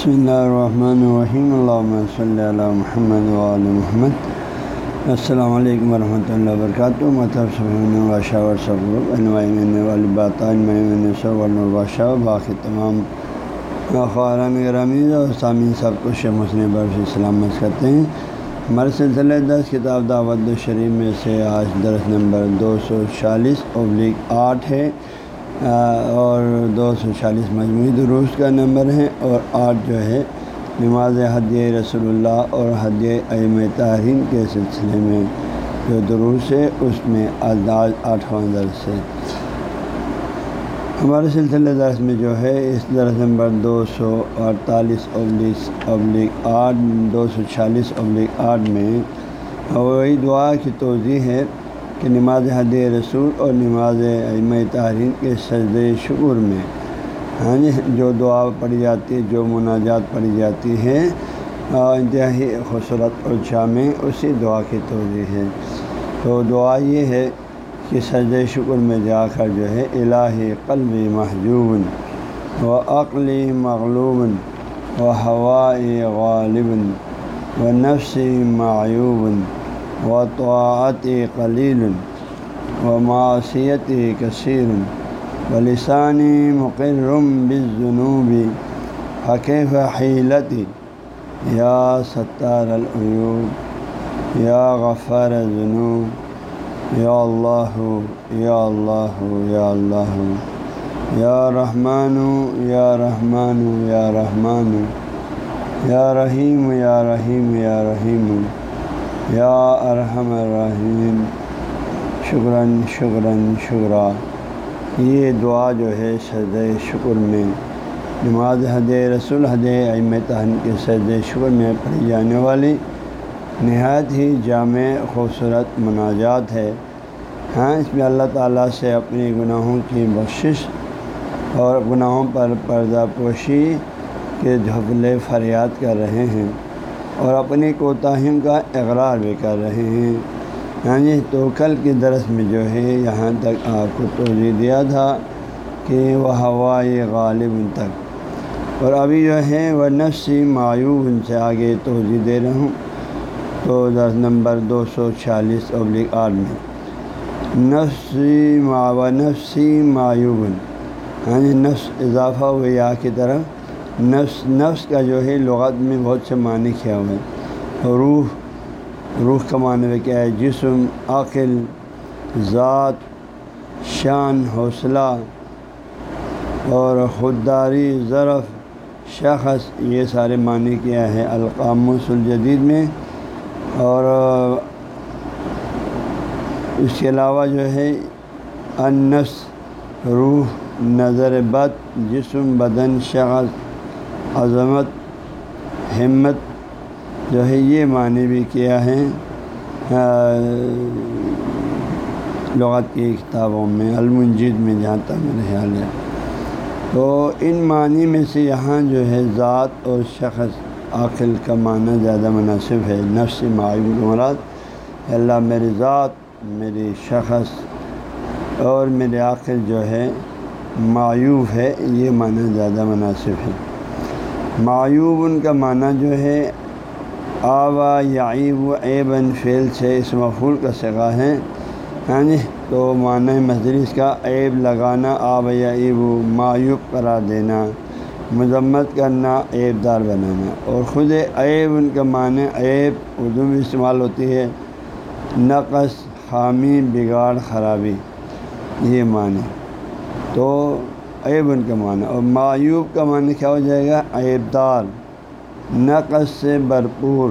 بسم اللہ الرحمن الرحیم اللہ صلی اللہ محمد وعلی محمد السلام علیکم ورحمۃ اللہ وبرکاتہ مطلب صبح باقی تمام خارن گرامی اور سامعین سب کو شیخ مسلم برف سلامت کرتے ہیں ہمارے سلسلہ دس کتاب دعوت الشریف میں سے آج درس نمبر دو سو چالیس ابلیغ آٹھ ہے۔ اور دو سو چالیس مجموعی دروس کا نمبر ہے اور آٹھ جو ہے نماز حدیہ رسول اللہ اور حدیہ ایم تارین کے سلسلے میں جو دروس ہے اس میں انداز آٹھواں درس ہے۔ ہمارے سلسلے درس میں جو ہے، اس درس نمبر دو سو اڑتالیس ابلیس ابلیغ آٹھ، دو سو چھیالیس ابلیغ آٹھ میں وہی دعا کی توضیع ہے۔ کہ نماز حد رسول اور نماز علم تحرین کے سجد شکر میں۔ ہاں جی جو دعا پڑھی جاتی ہے، جو مناجات پڑھی جاتی ہے انتہائی خوبصورت اور جامع اسی دعا کی توضیع ہے۔ تو دعا یہ ہے کہ سجد شکر میں جا کر جو ہے، الہی قلبی محجوب و عقلی مغلوب و ہوائی غالب و نفسی معیوب و توعت قلیل و معاشیت کثیر و لسانی مقرم بجنوبی حقیف حیلتی یا ستار العیوب یا غفار جنوب یا اللہ یا اللہ یا اللہ یا رحمان یا رحمان یا رحمان یا رحیم یا رحیم یا رحیم یا ارحم الرحیم شکراً شکراً شکرا۔ یہ دعا جو ہے سجد شکر میں، نماز حد رسول حد تہن کے سجد شکر میں پڑھی جانے والی نہایت ہی جامع خوبصورت مناجات ہے۔ ہاں اس میں اللہ تعالیٰ سے اپنی گناہوں کی بخشش اور گناہوں پر پردہ پوشی کے جھبلے فریاد کر رہے ہیں۔ اور اپنی کوتاہیوں کا اقرار بھی کر رہے ہیں۔ یعنی ہاں جی تو کل کے درس میں جو ہے، یہاں تک آپ کو توجہ دیا تھا کہ وہ ہوائی غالب ان تک۔ اور ابھی جو ہے، وہ نفسی معیوب ان سے آگے توجہ دے رہا ہوں۔ تو درس نمبر دو سو چھیالیس ابلیغ آٹھ میں۔ نفسی و نفسی معیوب۔ ہاں جی نفس اضافہ ہوئی آ کی طرف نفس نفس کا جو ہے لغت میں بہت سے معنی کیا ہوا ہے روح روح کا معنی میں کیا ہے؟ جسم، عقل، ذات، شان، حوصلہ اور خودداری، ظرف، شخص، یہ سارے معنی کیا ہے القام الجدید میں۔ اور اس کے علاوہ جو ہے انس روح، نظر بد، جسم، بدن شخص عظمت، ہمت جو ہے یہ معنی بھی کیا ہے لغت کی کتابوں میں، المنجد میں جہاں تک میرا خیال ہے۔ تو ان معنی میں سے یہاں جو ہے ذات اور شخص عقل کا معنی زیادہ مناسب ہے۔ نفس معیوب مراد، اللہ میری ذات میری شخص اور میرے عقل جو ہے معیوب ہے، یہ معنی زیادہ مناسب ہے۔ معیوب ان کا معنی جو ہے، آوا یعیب و ایبن فیل سے اس مفول کا سگا ہے۔ ہاں جی تو معنی مجلس کا عیب لگانا آب یعیب معیوب قرار دینا، مذمت کرنا، عیب دار بنانا۔ اور خود عیب ان کا معنی عیب اردو میں استعمال ہوتی ہے، نقص خامی بگاڑ، خرابی، یہ معنی۔ تو عیب ان کا معنی اور معیوب کا معنی کیا ہو جائے گا؟ عیب دار، نقص سے بھرپور،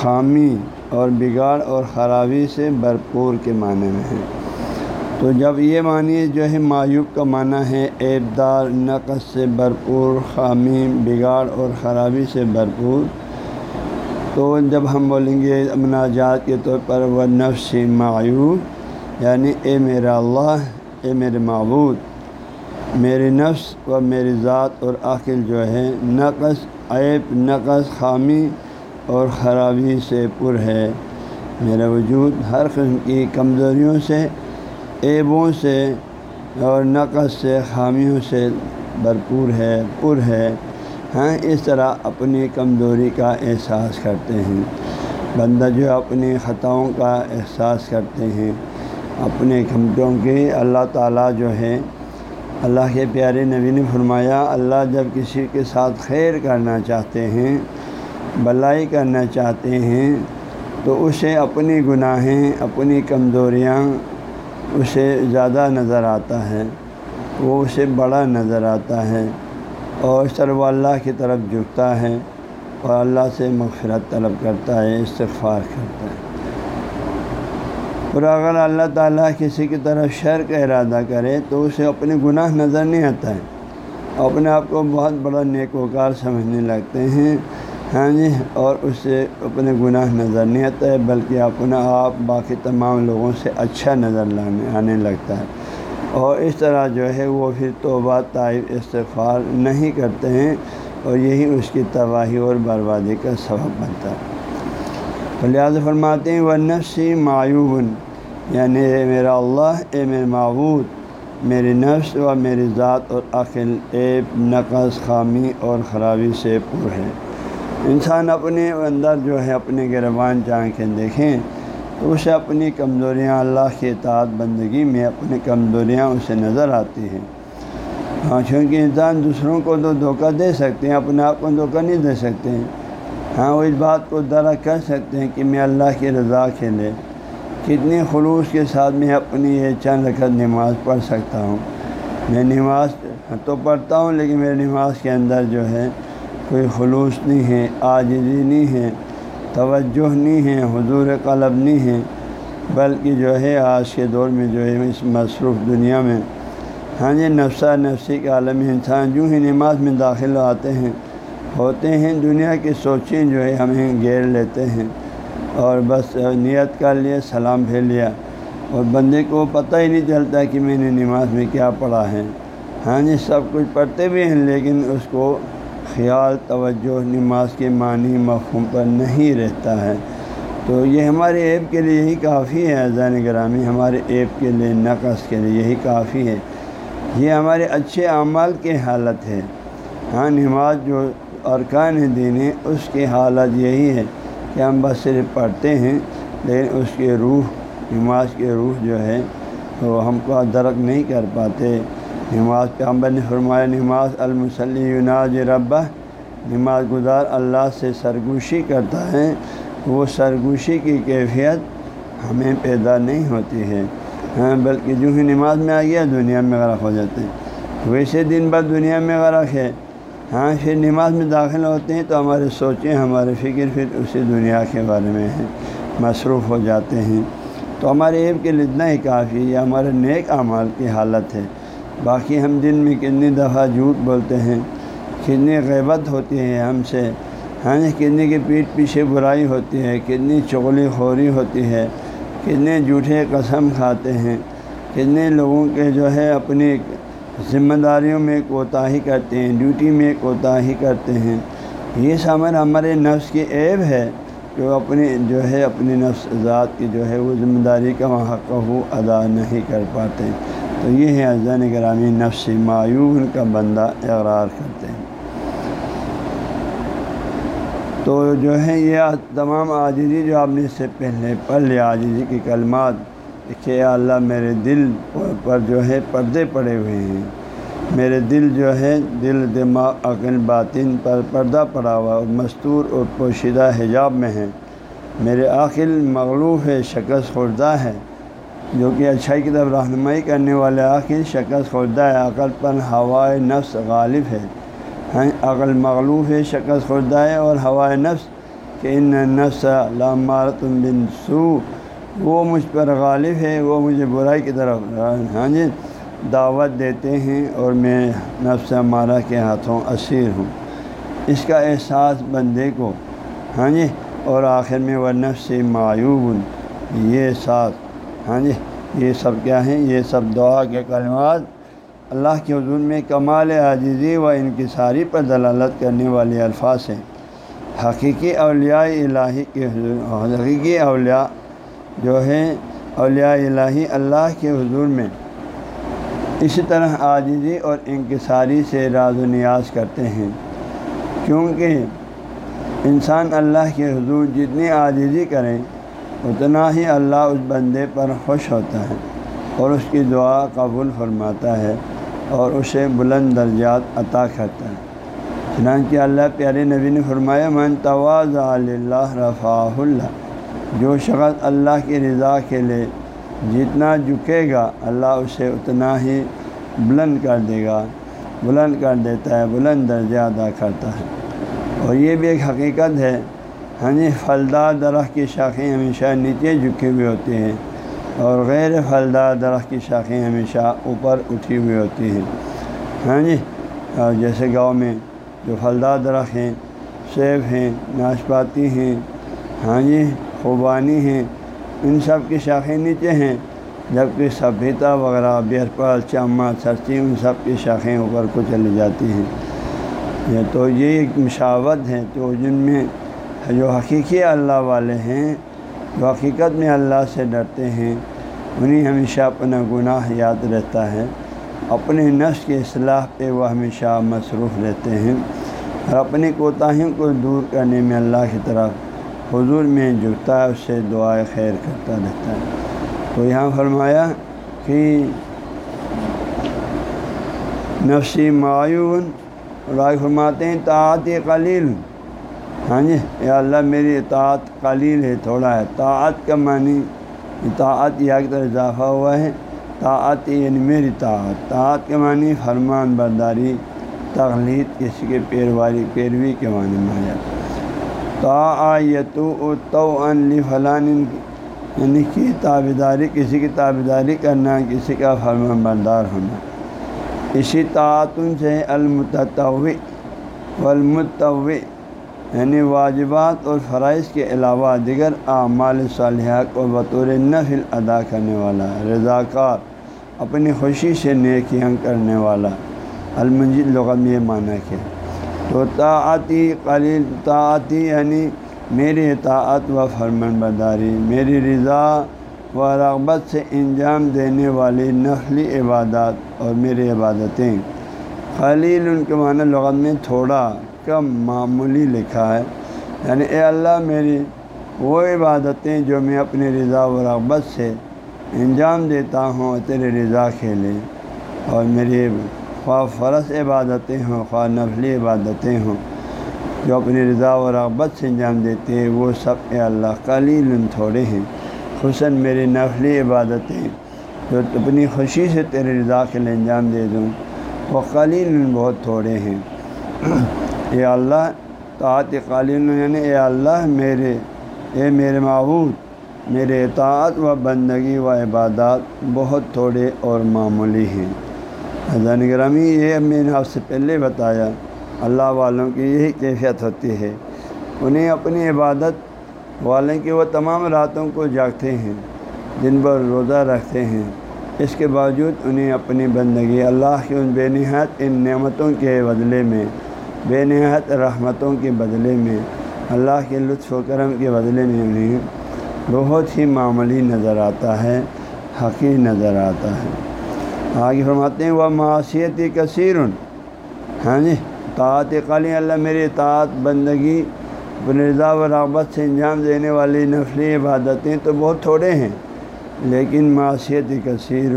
خامی اور بگاڑ اور خرابی سے بھرپور کے معنی میں ہے۔ تو جب یہ معنی جو ہے معیوب کا معنی ہے، عیب دار، نقص سے بھرپور، خامی، بگاڑ اور خرابی سے بھرپور، تو جب ہم بولیں گے مناجات کے طور پر وہ نفس معیوب یعنی اے میرا اللہ، اے میرے معبود میری نفس و میری ذات اور عقل جو ہے، نقص عیب، نقص خامی اور خرابی سے پر ہے۔ میرا وجود ہر قسم کی کمزوریوں سے، عیبوں سے اور نقص سے، خامیوں سے بھرپور ہے، پر ہے۔ ہاں اس طرح اپنی کمزوری کا احساس کرتے ہیں۔ بندہ جو اپنی خطاؤں کا احساس کرتے ہیں، اپنے کمتوں کے اللہ تعالیٰ جو ہے اللہ کے پیارے نبی نے فرمایا، اللہ جب کسی کے ساتھ خیر کرنا چاہتے ہیں بلائی کرنا چاہتے ہیں، تو اسے اپنی گناہیں، اپنی کمزوریاں اسے زیادہ نظر آتا ہے، وہ اسے بڑا نظر آتا ہے اور اس طرح وہ اللہ کی طرف جھکتا ہے اور اللہ سے مغفرت طلب کرتا ہے، استغفار کرتا ہے۔ اور اگر اللہ تعالیٰ کسی کی طرف شر کا ارادہ کرے تو اسے اپنے گناہ نظر نہیں آتا ہے۔ اپنے آپ کو بہت بڑا نیک وکار سمجھنے لگتے ہیں۔ ہاں جی اور اس سے اپنے گناہ نظر نہیں آتا ہے، بلکہ اپنا آپ باقی تمام لوگوں سے اچھا نظر لانے، آنے لگتا ہے۔ اور اس طرح جو ہے وہ پھر توبہ، طائف، استغفار نہیں کرتے ہیں، اور یہی اس کی تباہی اور بربادی کا سبب بنتا ہے۔ لہٰذا فرماتے ہیں وہ نفسی معیوبن یعنی اے میرا اللہ، اے میرے معبود، میری نفس و میری ذات اور عقل ایب نقص، خامی اور خرابی سے پر ہے انسان اپنے اندر جو ہے، اپنے گربان چاہ کے دیکھیں، تو اسے اپنی کمزوریاں اللہ کے اطاعت بندگی میں اپنی کمزوریاں اسے نظر آتی ہیں۔ ہاں چونکہ انسان دوسروں کو تو دھوکہ دے سکتے ہیں، اپنے آپ کو دھوکہ نہیں دے سکتے ہیں۔ ہاں وہ اس بات کو درخت کر سکتے ہیں کہ میں اللہ کی رضا کے لے کتنی خلوص کے ساتھ میں اپنی یہ چند رکعت نماز پڑھ سکتا ہوں۔ میں نماز تو پڑھتا ہوں، لیکن میری نماز کے اندر جو ہے کوئی خلوص نہیں ہے آجزی نہیں ہے، توجہ نہیں ہے، حضور قلب نہیں ہے، بلکہ جو ہے آج کے دور میں جو ہے اس مصروف دنیا میں ہاں جی نفسہ نفسی کے عالم انسان جو ہی نماز میں داخل آتے ہیں۔ ہوتے ہیں۔ دنیا کی سوچیں جو ہے ہمیں گھیر لیتے ہیں اور بس نیت کر لیا، سلام پھیر لیا۔ اور بندے کو پتہ ہی نہیں چلتا کہ میں نے نماز میں کیا پڑھا ہے۔ ہاں جی سب کچھ پڑھتے بھی ہیں لیکن اس کو خیال، توجہ، نماز کے معنی، مفہوم پر نہیں رہتا ہے۔ تو یہ ہمارے ایپ کے لیے یہی کافی ہے اذان گرامی۔ ہمارے ایپ کے لیے، نقص کے لیے یہی کافی ہے۔ یہ ہمارے اچھے اعمال کی حالت ہے۔ ہاں نماز جو ارکان دین اس کی حالت یہی ہے کہ ہم بس صرف پڑھتے ہیں، لیکن اس کے روح، نماز کے روح جو ہے، وہ ہم کو درک نہیں کر پاتے۔ نماز پہ نے فرمایا، نماز المسلی یناج ربہ، نماز گزار اللہ سے سرگوشی کرتا ہے۔ وہ سرگوشی کی کیفیت ہمیں پیدا نہیں ہوتی ہے۔ ہاں بلکہ جو ہی نماز میں آ گیا دنیا میں غرق ہو جاتے ہیں۔ ویسے دن بعد دنیا میں غرق ہے۔ ہاں پھر نماز میں داخل ہوتے ہیں تو ہمارے سوچیں ہمارے فکر پھر اسی دنیا کے بارے میں ہیں، مصروف ہو جاتے ہیں۔ تو ہمارے ایپ کے لیے اتنا ہی کافی یہ ہمارے نیک اعمال کی حالت ہے۔ باقی ہم دن میں کتنی دفعہ جھوٹ بولتے ہیں، کتنی غیبت ہوتی ہے ہم سے۔ ہاں کتنے کی پیٹ پیچھے برائی ہوتی ہے، کتنی چغلی خوری ہوتی ہے، کتنے جھوٹے قسم کھاتے ہیں، کتنے لوگوں کے جو ہے اپنی ذمہ داریوں میں کوتاہی کرتے ہیں ڈیوٹی میں کوتاہی کرتے ہیں۔ یہ سامان ہمارے نفس کی عیب ہے جو اپنی جو ہے اپنی نفس، ذات کی جو ہے، وہ ذمہ داری کا وہاں وہ ادا نہیں کر پاتے۔ تو یہ ہے اذان گرامی نفس معیون کا بندہ اقرار کرتے ہیں۔ تو جو ہے، یہ تمام عاجزی جو آپ نے اس سے پہلے پڑھ لیا، عاجزی کی کلمات کہ اللہ میرے دل پر جو ہے پردے پڑے ہوئے ہیں۔ میرے دل جو ہے دل دماغ عقل باطن پر پردہ پڑا ہوا اور مستور اور پوشیدہ حجاب میں ہے۔ میرے عقل مغلوف ہے، شکست خوردہ ہے۔ جو کہ اچھائی کی طرف رہنمائی کرنے والے عقل شکست خوردہ ہے۔ عقل پر ہوائے نفس غالب ہے۔ ہاں، عقل مغلوف ہے، شکست خوردہ ہے۔ اور ہوائے نفس کہ ان نفس لامارت بن سو وہ مجھ پر غالب ہے، وہ مجھے برائی کی طرف ہاں جی دعوت دیتے ہیں اور میں نفس مارا کے ہاتھوں اسیر ہوں۔ اس کا احساس بندے کو ہاں جی اور آخر میں وہ نفس معیوب یہ احساس ہاں جی یہ سب کیا ہیں؟ یہ سب دعا کے کلمات۔ اللہ کے حضور میں کمال عاجزی و انکساری پر دلالت کرنے والے الفاظ ہیں۔ حقیقی اولیاء الہی کے حضور، حقیقی اولیاء جو ہیں اولیاء الہی اللہ کے حضور میں۔ اسی طرح عاجزی اور انکساری سے راز و نیاز کرتے ہیں۔ کیونکہ انسان اللہ کے حضور جتنی عاجزی کریں اتنا ہی اللہ اس بندے پر خوش ہوتا ہے اور اس کی دعا قبول فرماتا ہے اور اسے بلند درجات عطا کرتا ہے۔ چنانچہ اللہ پیارے نبی نے فرمایا، من تواز اللہ رفاء اللہ جو شخص اللہ کی رضا کے لیے جتنا جھکے گا، اللہ اسے اتنا ہی بلند کر دے گا۔ بلند کر دیتا ہے، بلند درجہ ادا کرتا ہے۔ اور یہ بھی ایک حقیقت ہے۔ ہاں جی پھلدار درخت کی شاخیں ہمیشہ نیچے جھکے ہوئے ہوتے ہیں اور غیر پھلدار درخت کی شاخیں ہمیشہ اوپر اٹھی ہوئی ہوتی ہیں۔ ہاں جی اور جیسے گاؤں میں جو پھلدار درخت ہیں، سیب ہیں، ناشپاتی ہیں۔ ہاں جی خوبانی ہیں، ان سب کی شاخیں نیچے ہیں، جبکہ سبھیتا وغیرہ بیرپل چامہ سرسی ان سب کی شاخیں اوپر کو چلی جاتی ہیں۔ تو یہ ایک مشاوت ہے تو جن میں جو حقیقی اللہ والے ہیں، جو حقیقت میں اللہ سے ڈرتے ہیں، انہیں ہمیشہ اپنا گناہ یاد رہتا ہے۔ اپنے نفس کی اصلاح پہ وہ ہمیشہ مصروف رہتے ہیں۔ اور اپنی کوتاہیوں کو دور کرنے میں اللہ کی طرف حضور میں جھکتا ہے، اس سے دعائیں خیر کرتا رہتا ہے۔ تو یہاں فرمایا کہ نفسی معیون رائے فرماتے ہیں طاعت قلیل۔ ہاں جی یا اللہ میری اطاعت قلیل ہے، تھوڑا ہے۔ طاعت کا معنی اطاعت یا کی طرح اضافہ ہوا ہے۔ طاعت یعنی میری طاعت طاعت کے معنی فرمان برداری تغلید کسی کے پیرواری، پیروی کے معنی میں آیا تو تو ان فلان یعنی کہ تابیداری کسی کی تابیداری کرنا، کسی کا فرمان بردار ہونا۔ اسی تعتن سے المتوع والمتوع یعنی واجبات اور فرائض کے علاوہ دیگر اعمال صالحہ کو بطور نفل ادا کرنے والا، رضاکار، اپنی خوشی سے نیکیاں کرنے والا۔ المنجد لغت میں یہ معنی کیا تو طاعتی قلیل طاعتی یعنی میری اطاعت و فرمان برداری میری رضا و رغبت سے انجام دینے والی نفلی عبادات اور میری عبادتیں۔ خلیل ان کے معنی لغت میں تھوڑا کم معمولی لکھا ہے۔ یعنی اے اللہ میری وہ عبادتیں جو میں اپنی رضا و رغبت سے انجام دیتا ہوں تیرے رضا کے لیے اور میری خواہ فرض عبادتیں ہوں، خواہ نفلی عبادتیں ہوں۔ جو اپنی رضا و رغبت سے انجام دیتے ہیں، وہ سب اے اللہ قلیل تھوڑے ہیں۔ حسن میری نفلی عبادتیں، جو اپنی خوشی سے تیرے رضا کے لیے انجام دے دوں، وہ قلیل بہت تھوڑے ہیں۔ اے اللہ، طاعت قالین یعنی اے اللہ، میرے، اے میرے معبود، میرے اطاعت و بندگی و عبادات بہت تھوڑے اور معمولی ہیں۔ حضان گرامی یہ میں نے آپ سے پہلے بتایا۔ اللہ والوں کی یہی کیفیت ہوتی ہے۔ انہیں اپنی عبادت والے کی وہ تمام راتوں کو جاگتے ہیں، دن بھر روزہ رکھتے ہیں۔ اس کے باوجود انہیں اپنی بندگی اللہ کی ان بے نہایت ان نعمتوں کے بدلے میں، بے نہایت رحمتوں کے بدلے میں، اللہ کے لطف و کرم کے بدلے میں انہیں بہت ہی معمولی نظر آتا ہے حقیق نظر آتا ہے۔ آگے فرماتے ہیں وہ معاشیت کثیر ہاں جی طاعت قلی، اللہ میری طاعت، بندگی، رضا و رغبت سے انجام دینے والی نفلی عبادتیں تو بہت تھوڑے ہیں، لیکن معاشیت کثیر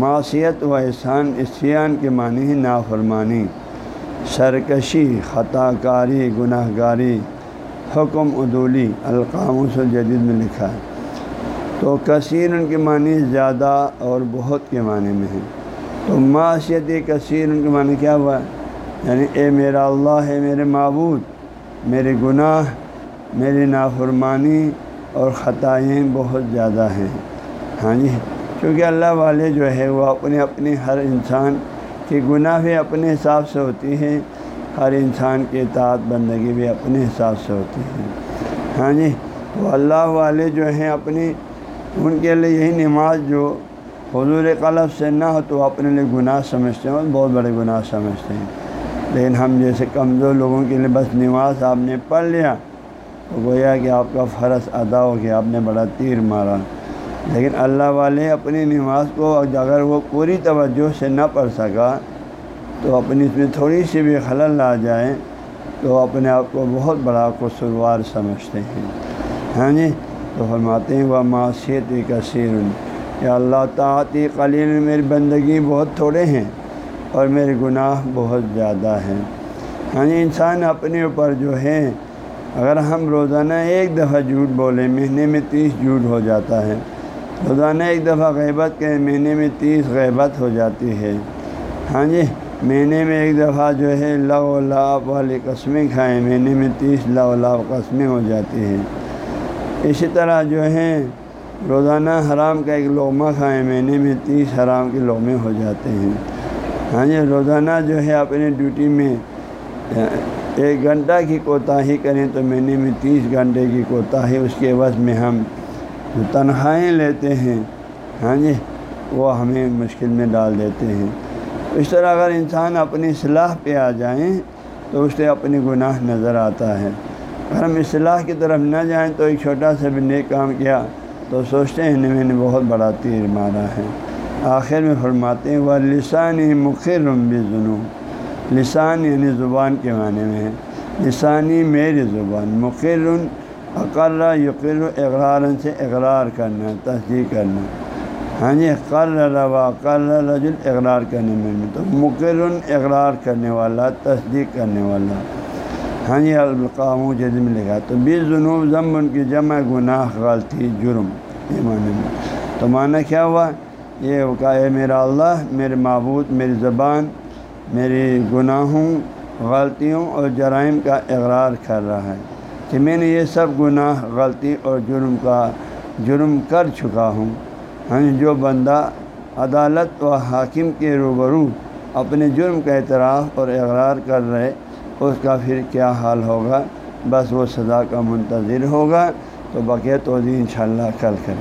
معاشیت و احسان اسیان کے معنی ہی نافرمانی، سرکشی خطا کاری گناہ گاری حکم عدولی، القاموس الجدید میں لکھا ہے۔ تو کثیر ان کے معنی زیادہ اور بہت کے معنی میں ہے تو معاشیت کثیر ان کے معنی کیا ہوا؟ یعنی اے میرا اللہ ہے میرے معبود، میرے گناہ، میری نافرمانی اور خطائیں بہت زیادہ ہیں۔ ہاں جی کیونکہ اللہ والے جو ہے وہ اپنے اپنے ہر انسان کہ گناہ بھی اپنے حساب سے ہوتی ہے ہر انسان کی اطاعت بندگی بھی اپنے حساب سے ہوتی ہے ہاں جی تو اللہ والے جو ہیں اپنی ان کے لیے یہی نماز جو حضور قلب سے نہ ہو تو اپنے لیے گناہ سمجھتے ہیں اور بہت بڑے گناہ سمجھتے ہیں۔ لیکن ہم جیسے کمزور لوگوں کے لیے بس نماز آپ نے پڑھ لیا تو گویا کہ آپ کا فرض ادا ہو گیا، آپ نے بڑا تیر مارا۔ لیکن اللہ والے اپنی نماز کو اگر وہ پوری توجہ سے نہ پڑھ سکا تو اپنی اس میں تھوڑی سی بھی خلل آ جائے تو اپنے آپ کو بہت بڑا قصوروار سمجھتے ہیں۔ ہاں جی؟ تو فرماتے ہیں وہ معاشیت کثیر یا اللہ تعاطی قلیل میری بندگی بہت تھوڑے ہیں اور میرے گناہ بہت زیادہ ہیں۔ ہاں جی انسان اپنے اوپر جو ہے، اگر ہم روزانہ ایک دفعہ جھوٹ بولیں، مہینے میں تیس جھوٹ ہو جاتا ہے۔ روزانہ ایک دفعہ غیبت کے مہینے میں تیس غیبت ہو جاتی ہے۔ ہاں جی مہینے میں ایک دفعہ جو ہے لو لاب والی قسمیں کھائیں، مہینے میں تیس لو لاب قسمیں ہو جاتی ہیں۔ اسی طرح جو ہے، روزانہ حرام کا ایک لغمہ کھائیں، مہینے میں تیس حرام کے لغمے ہو جاتے ہیں۔ ہاں جی روزانہ جو ہے اپنے ڈیوٹی میں ایک گھنٹہ کی کوتاہی کریں تو مہینے میں تیس گھنٹے کی کوتاہی، اس کے عوض میں ہم جو تنخواہیں لیتے ہیں ہاں جی وہ ہمیں مشکل میں ڈال دیتے ہیں۔ اس طرح اگر انسان اپنی اصلاح پہ آ جائیں تو اس سے اپنی گناہ نظر آتا ہے۔ اگر ہم اصلاح کی طرف نہ جائیں تو ایک چھوٹا سا بھی نیک کام کیا تو سوچتے ہیں میں نے بہت بڑا تیر مارا ہے۔ آخر میں فرماتے ہیں وہ لسانی مخر بھی جنوب لسان یعنی زبان کے معنی میں ہے۔ لسانی میری زبان مخر اقرا یقر اقرار سے اقرار کرنا، تصدیق کرنا۔ ہاں جی قر روا قر رجل اقرار کرنے میں تو مقر اقرار کرنے والا، تصدیق کرنے والا۔ ہاں جی القام جزم لکھا تو بیس جنوب ضم ان کی جمع گناہ غلطی جرم یہ معنی میں۔ تو معنی کیا ہوا؟ یہ کہ اے میرا اللہ، میرے معبود، میری زبان، میری گناہوں، غلطیوں اور جرائم کا اقرار کر رہا ہے کہ میں نے یہ سب گناہ، غلطی اور جرم کا جرم کر چکا ہوں۔ ہاں جو بندہ عدالت و حاکم کے روبرو اپنے جرم کا اعتراف اور اقرار کر رہے اس کا پھر کیا حال ہوگا؟ بس وہ سزا کا منتظر ہوگا تو بقیہ توضیع انشاءاللہ کل کریں۔